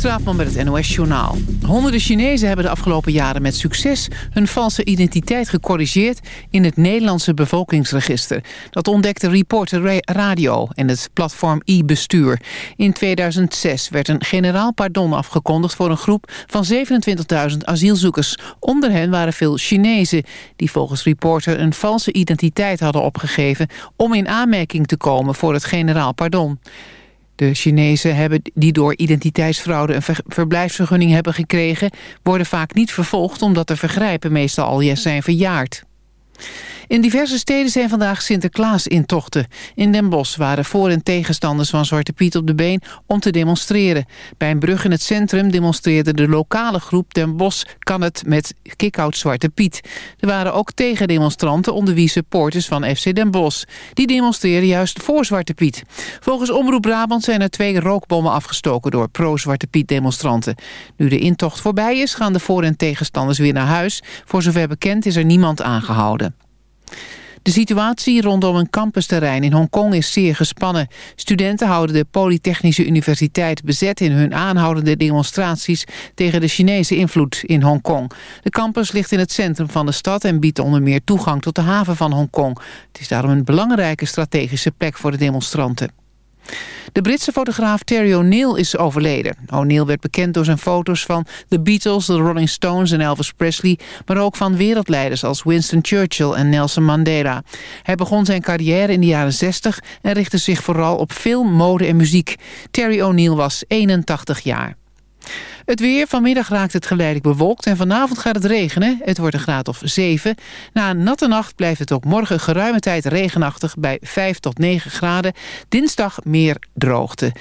Straatman met het NOS-journaal. Honderden Chinezen hebben de afgelopen jaren met succes... hun valse identiteit gecorrigeerd in het Nederlandse bevolkingsregister. Dat ontdekte Reporter Radio en het platform e-bestuur. In 2006 werd een generaal pardon afgekondigd voor een groep van 27.000 asielzoekers. Onder hen waren veel Chinezen die volgens Reporter een valse identiteit hadden opgegeven... om in aanmerking te komen voor het generaal pardon. De Chinezen hebben die door identiteitsfraude een verblijfsvergunning hebben gekregen... worden vaak niet vervolgd omdat de vergrijpen meestal al zijn verjaard. In diverse steden zijn vandaag Sinterklaas-intochten. In Den Bosch waren voor- en tegenstanders van Zwarte Piet op de been om te demonstreren. Bij een brug in het centrum demonstreerde de lokale groep Den Bosch kan het met kick-out Zwarte Piet. Er waren ook tegendemonstranten onder wie supporters van FC Den Bosch. Die demonstreerden juist voor Zwarte Piet. Volgens Omroep Brabant zijn er twee rookbommen afgestoken door pro-Zwarte Piet demonstranten. Nu de intocht voorbij is gaan de voor- en tegenstanders weer naar huis. Voor zover bekend is er niemand aangehouden. De situatie rondom een campusterrein in Hongkong is zeer gespannen. Studenten houden de Polytechnische Universiteit bezet in hun aanhoudende demonstraties tegen de Chinese invloed in Hongkong. De campus ligt in het centrum van de stad en biedt onder meer toegang tot de haven van Hongkong. Het is daarom een belangrijke strategische plek voor de demonstranten. De Britse fotograaf Terry O'Neill is overleden. O'Neill werd bekend door zijn foto's van The Beatles, The Rolling Stones en Elvis Presley... maar ook van wereldleiders als Winston Churchill en Nelson Mandela. Hij begon zijn carrière in de jaren 60 en richtte zich vooral op film, mode en muziek. Terry O'Neill was 81 jaar. Het weer, vanmiddag raakt het geleidelijk bewolkt en vanavond gaat het regenen. Het wordt een graad of 7. Na een natte nacht blijft het ook morgen geruime tijd regenachtig bij 5 tot 9 graden. Dinsdag meer droogte.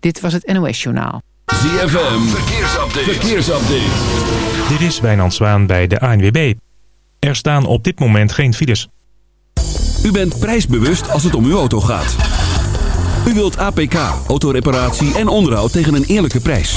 Dit was het NOS Journaal. ZFM, verkeersupdate. verkeersupdate. Dit is Wijnand Zwaan bij de ANWB. Er staan op dit moment geen files. U bent prijsbewust als het om uw auto gaat. U wilt APK, autoreparatie en onderhoud tegen een eerlijke prijs.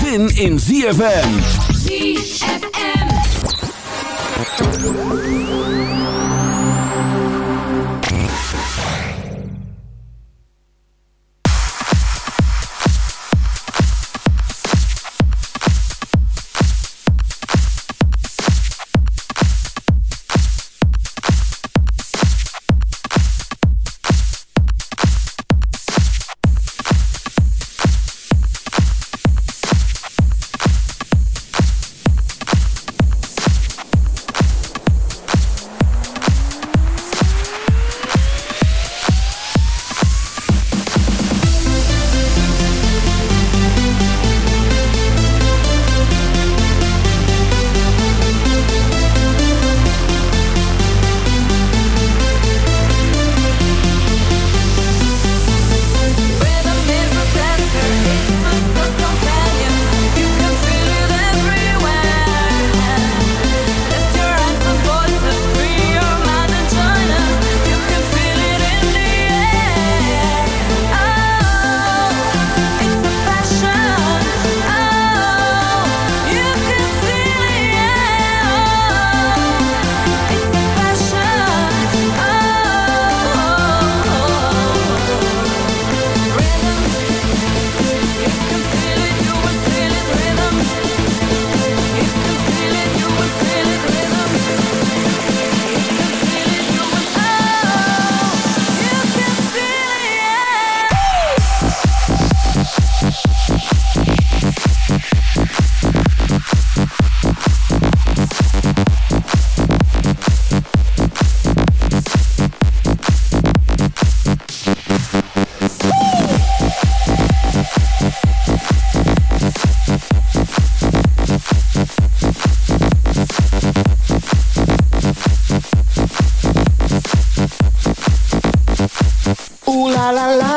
zin in ZFM. ZFM. la la la.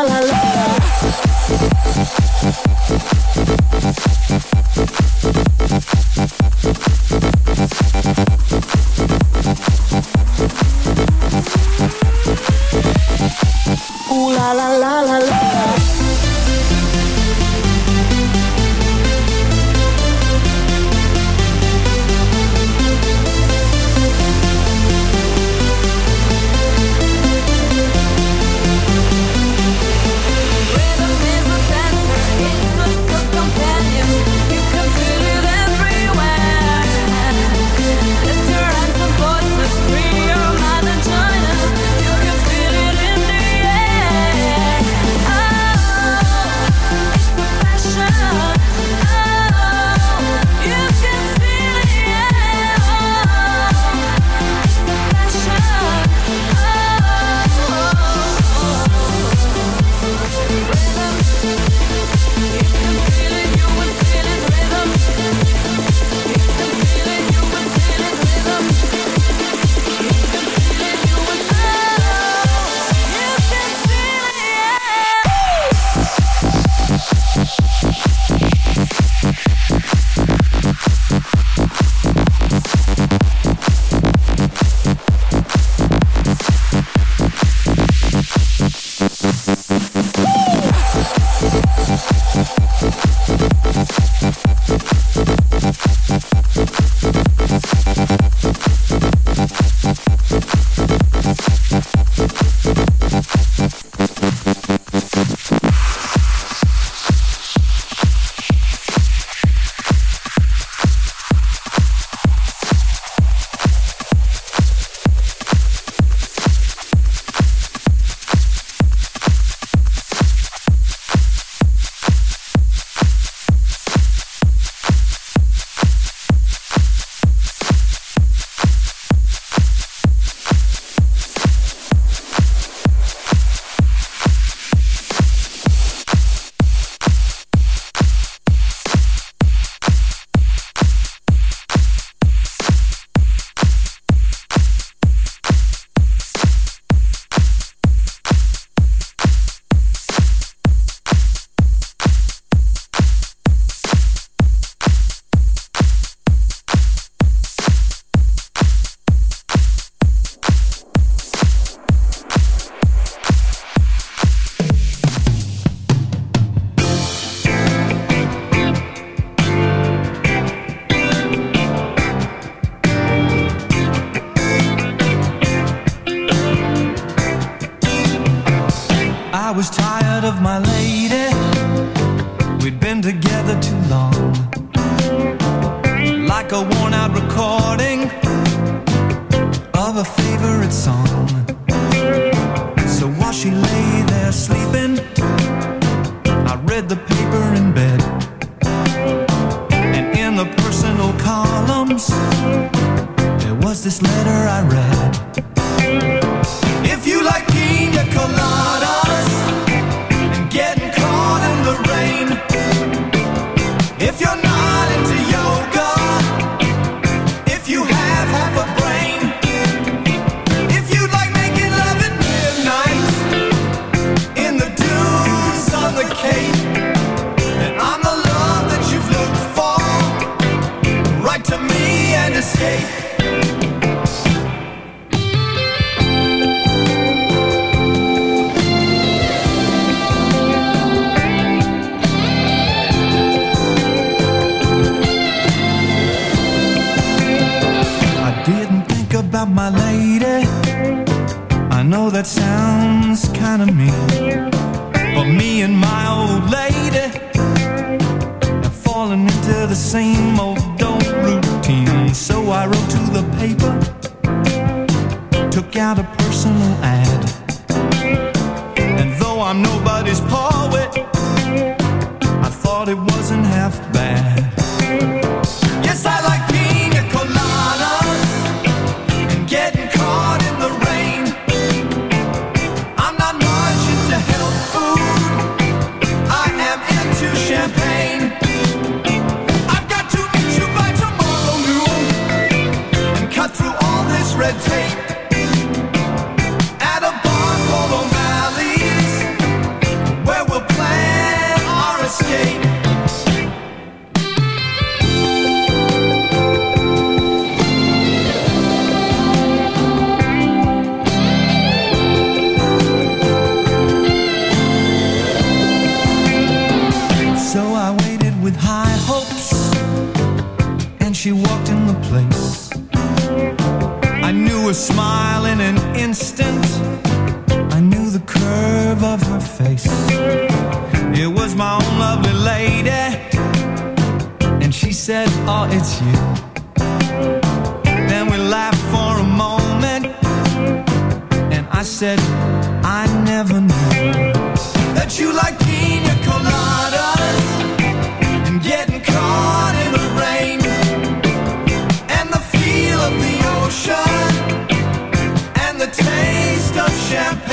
of her face. It was my own lovely lady, and she said, Oh, it's you. Then we laughed for a moment, and I said, I never knew that you like pina coladas and getting caught in the rain and the feel of the ocean and the taste of champagne.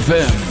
ZFM.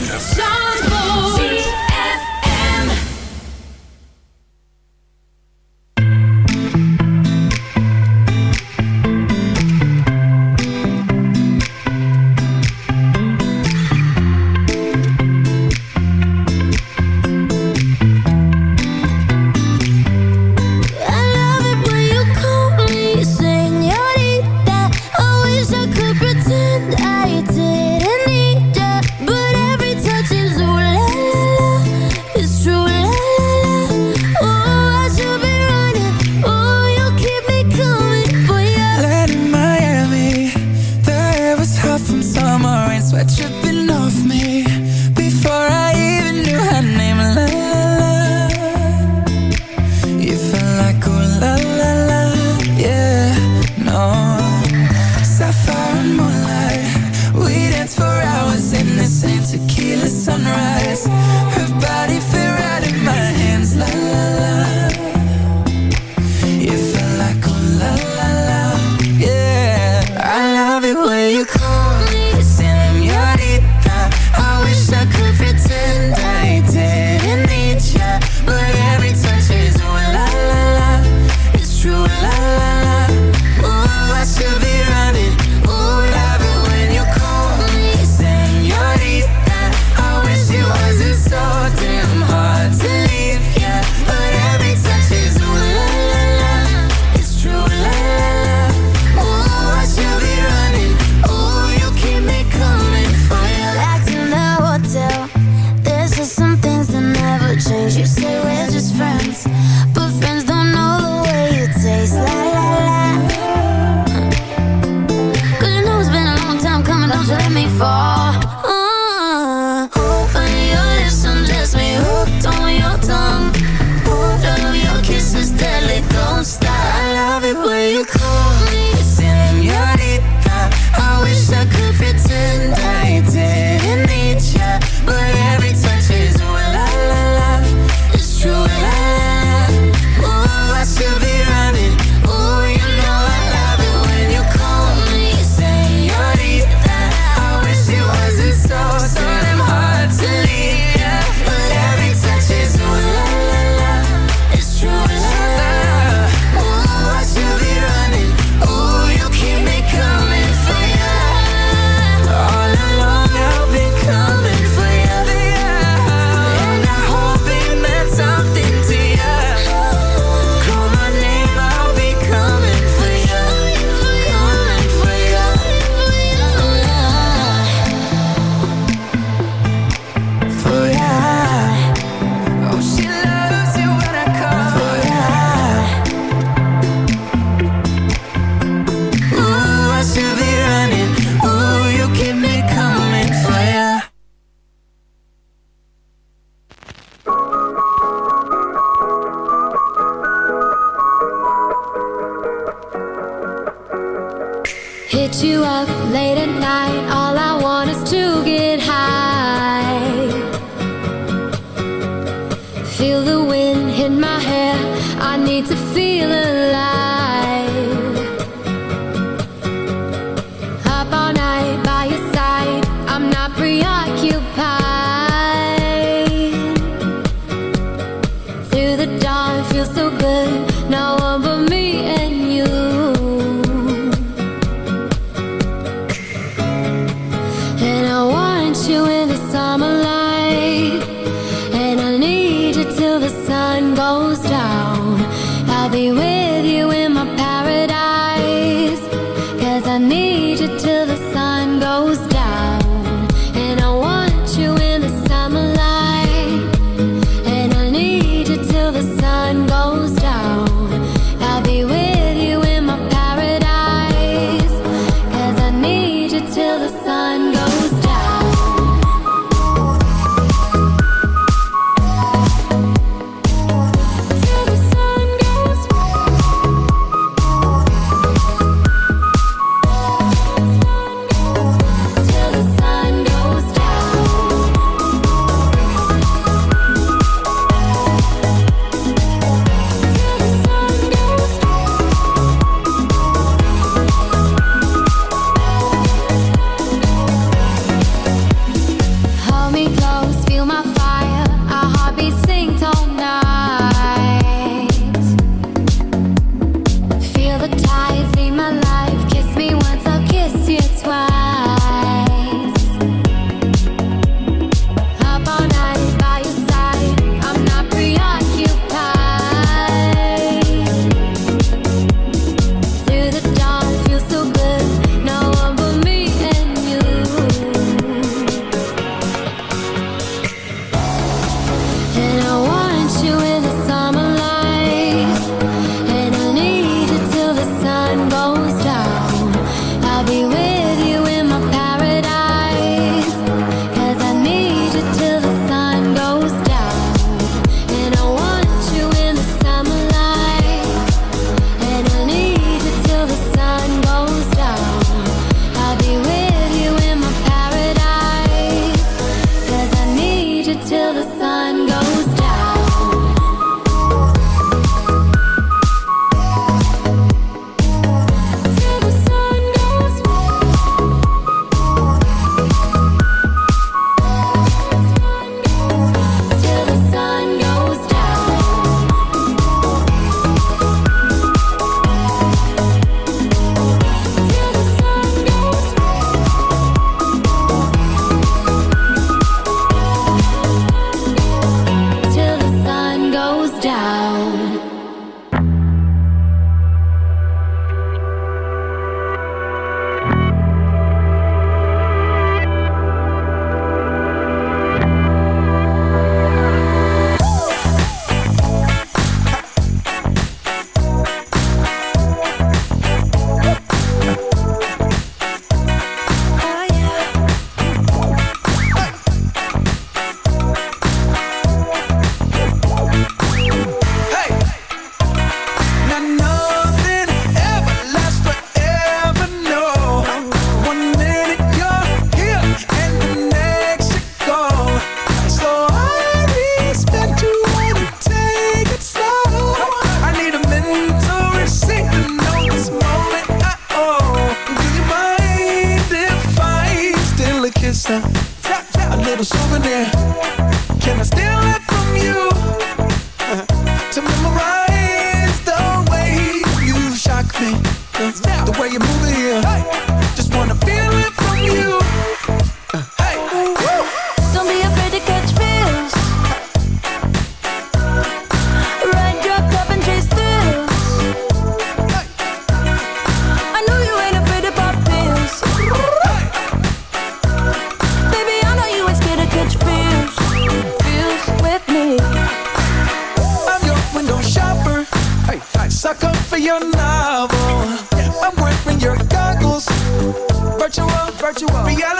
Virtual, reality.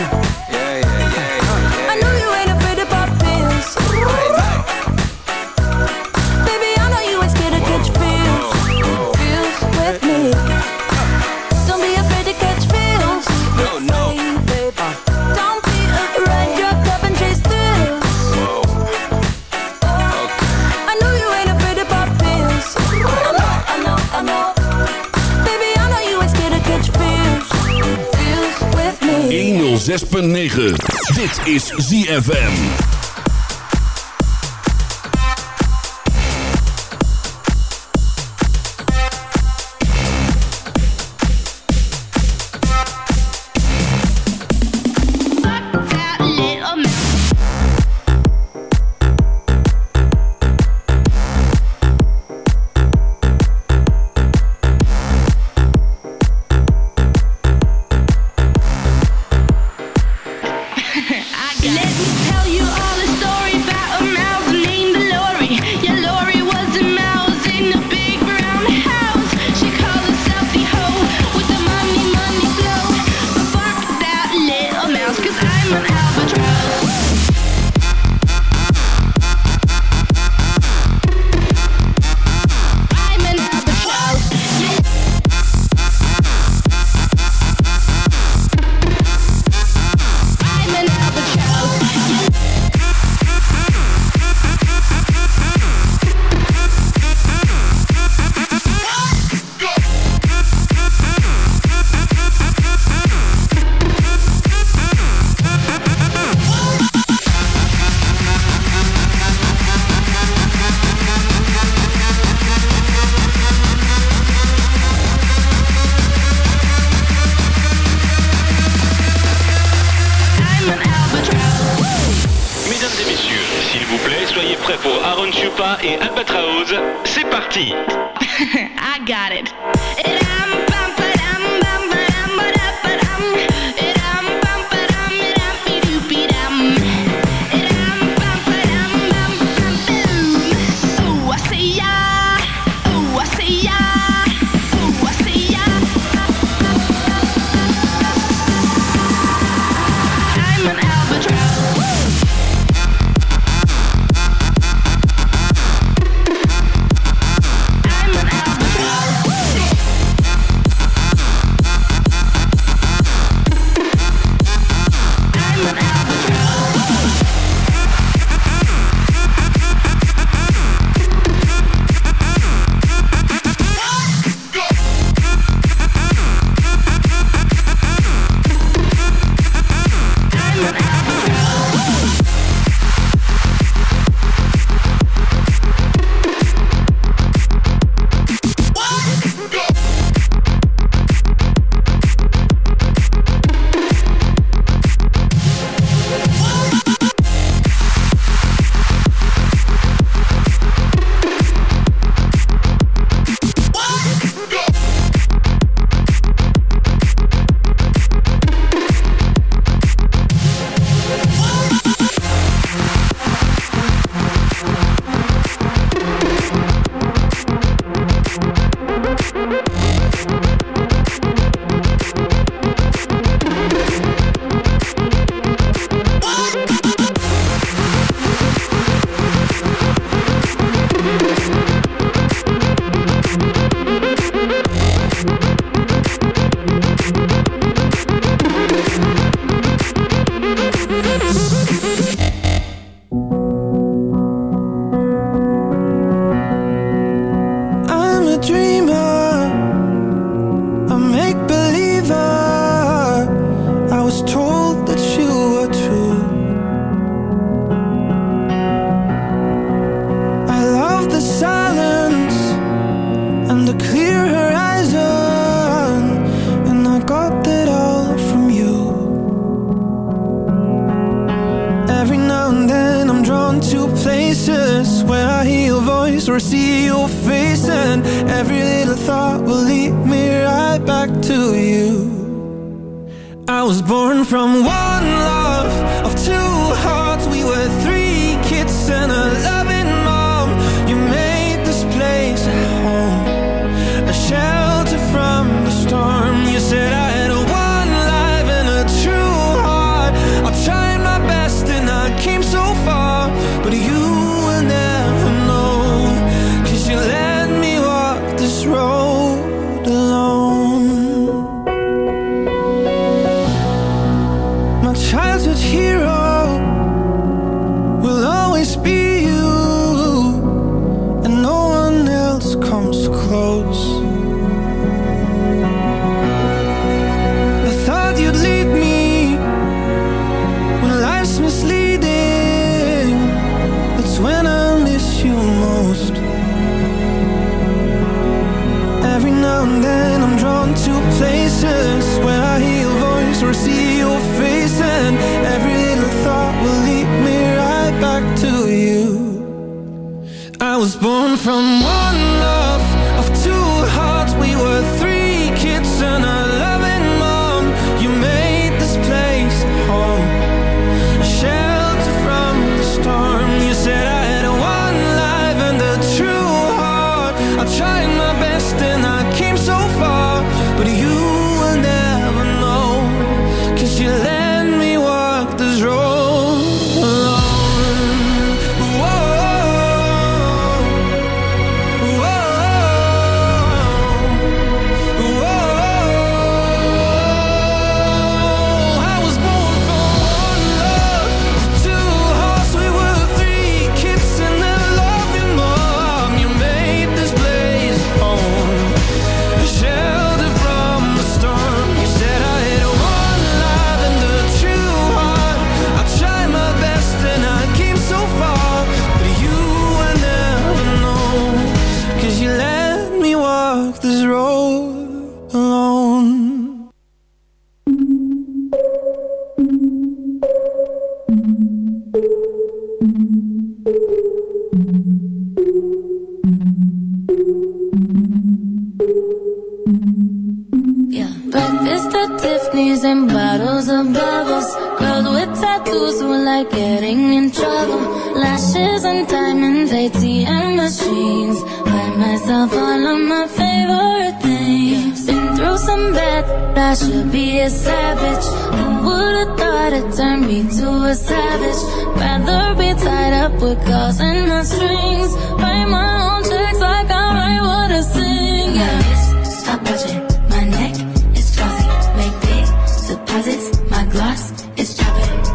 Africa. 106.9. Dit is ZFM. I got it.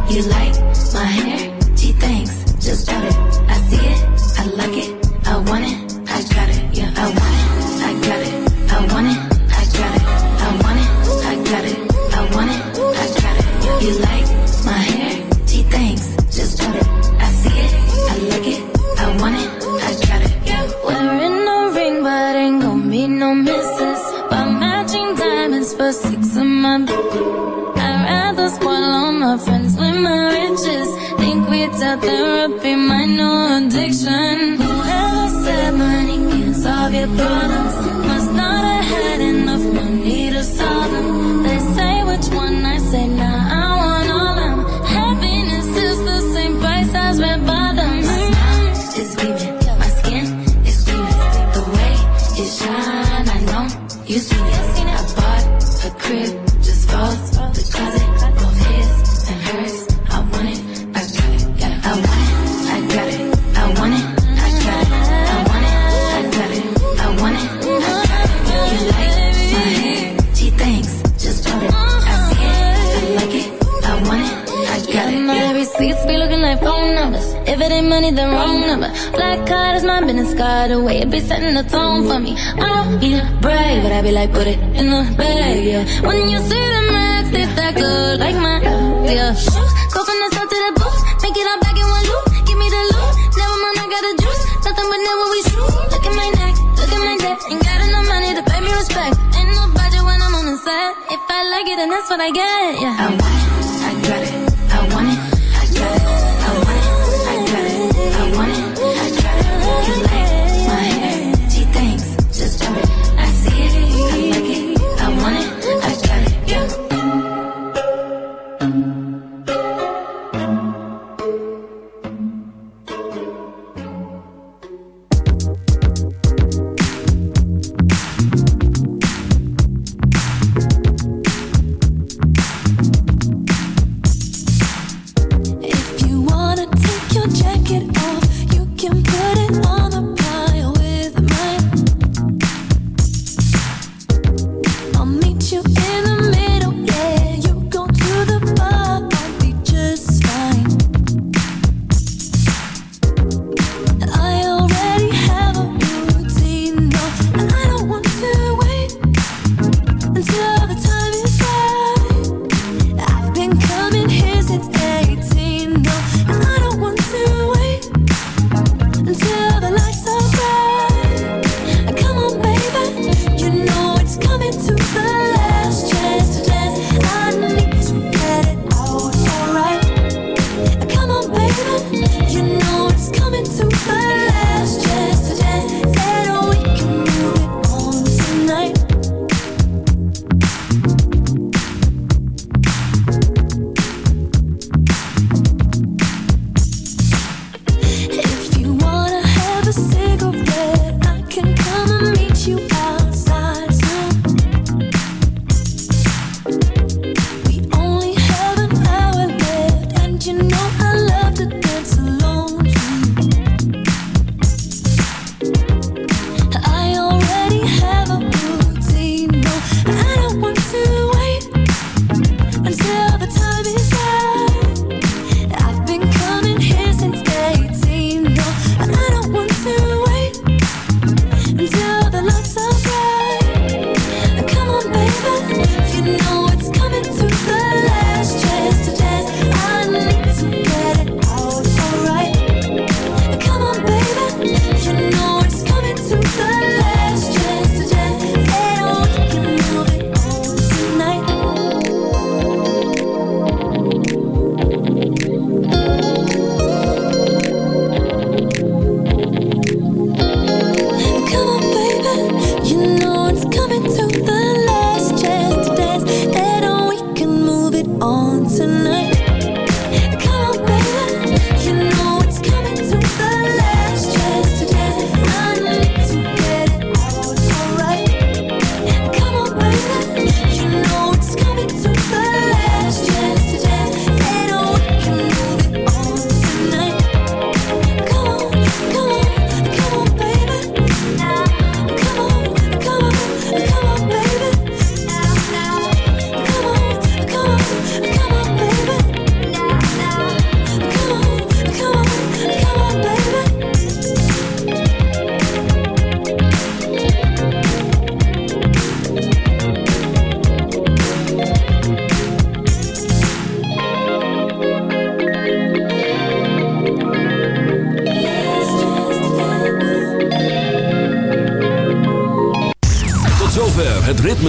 You like my hair? She thinks, just got it. I see it, I like it.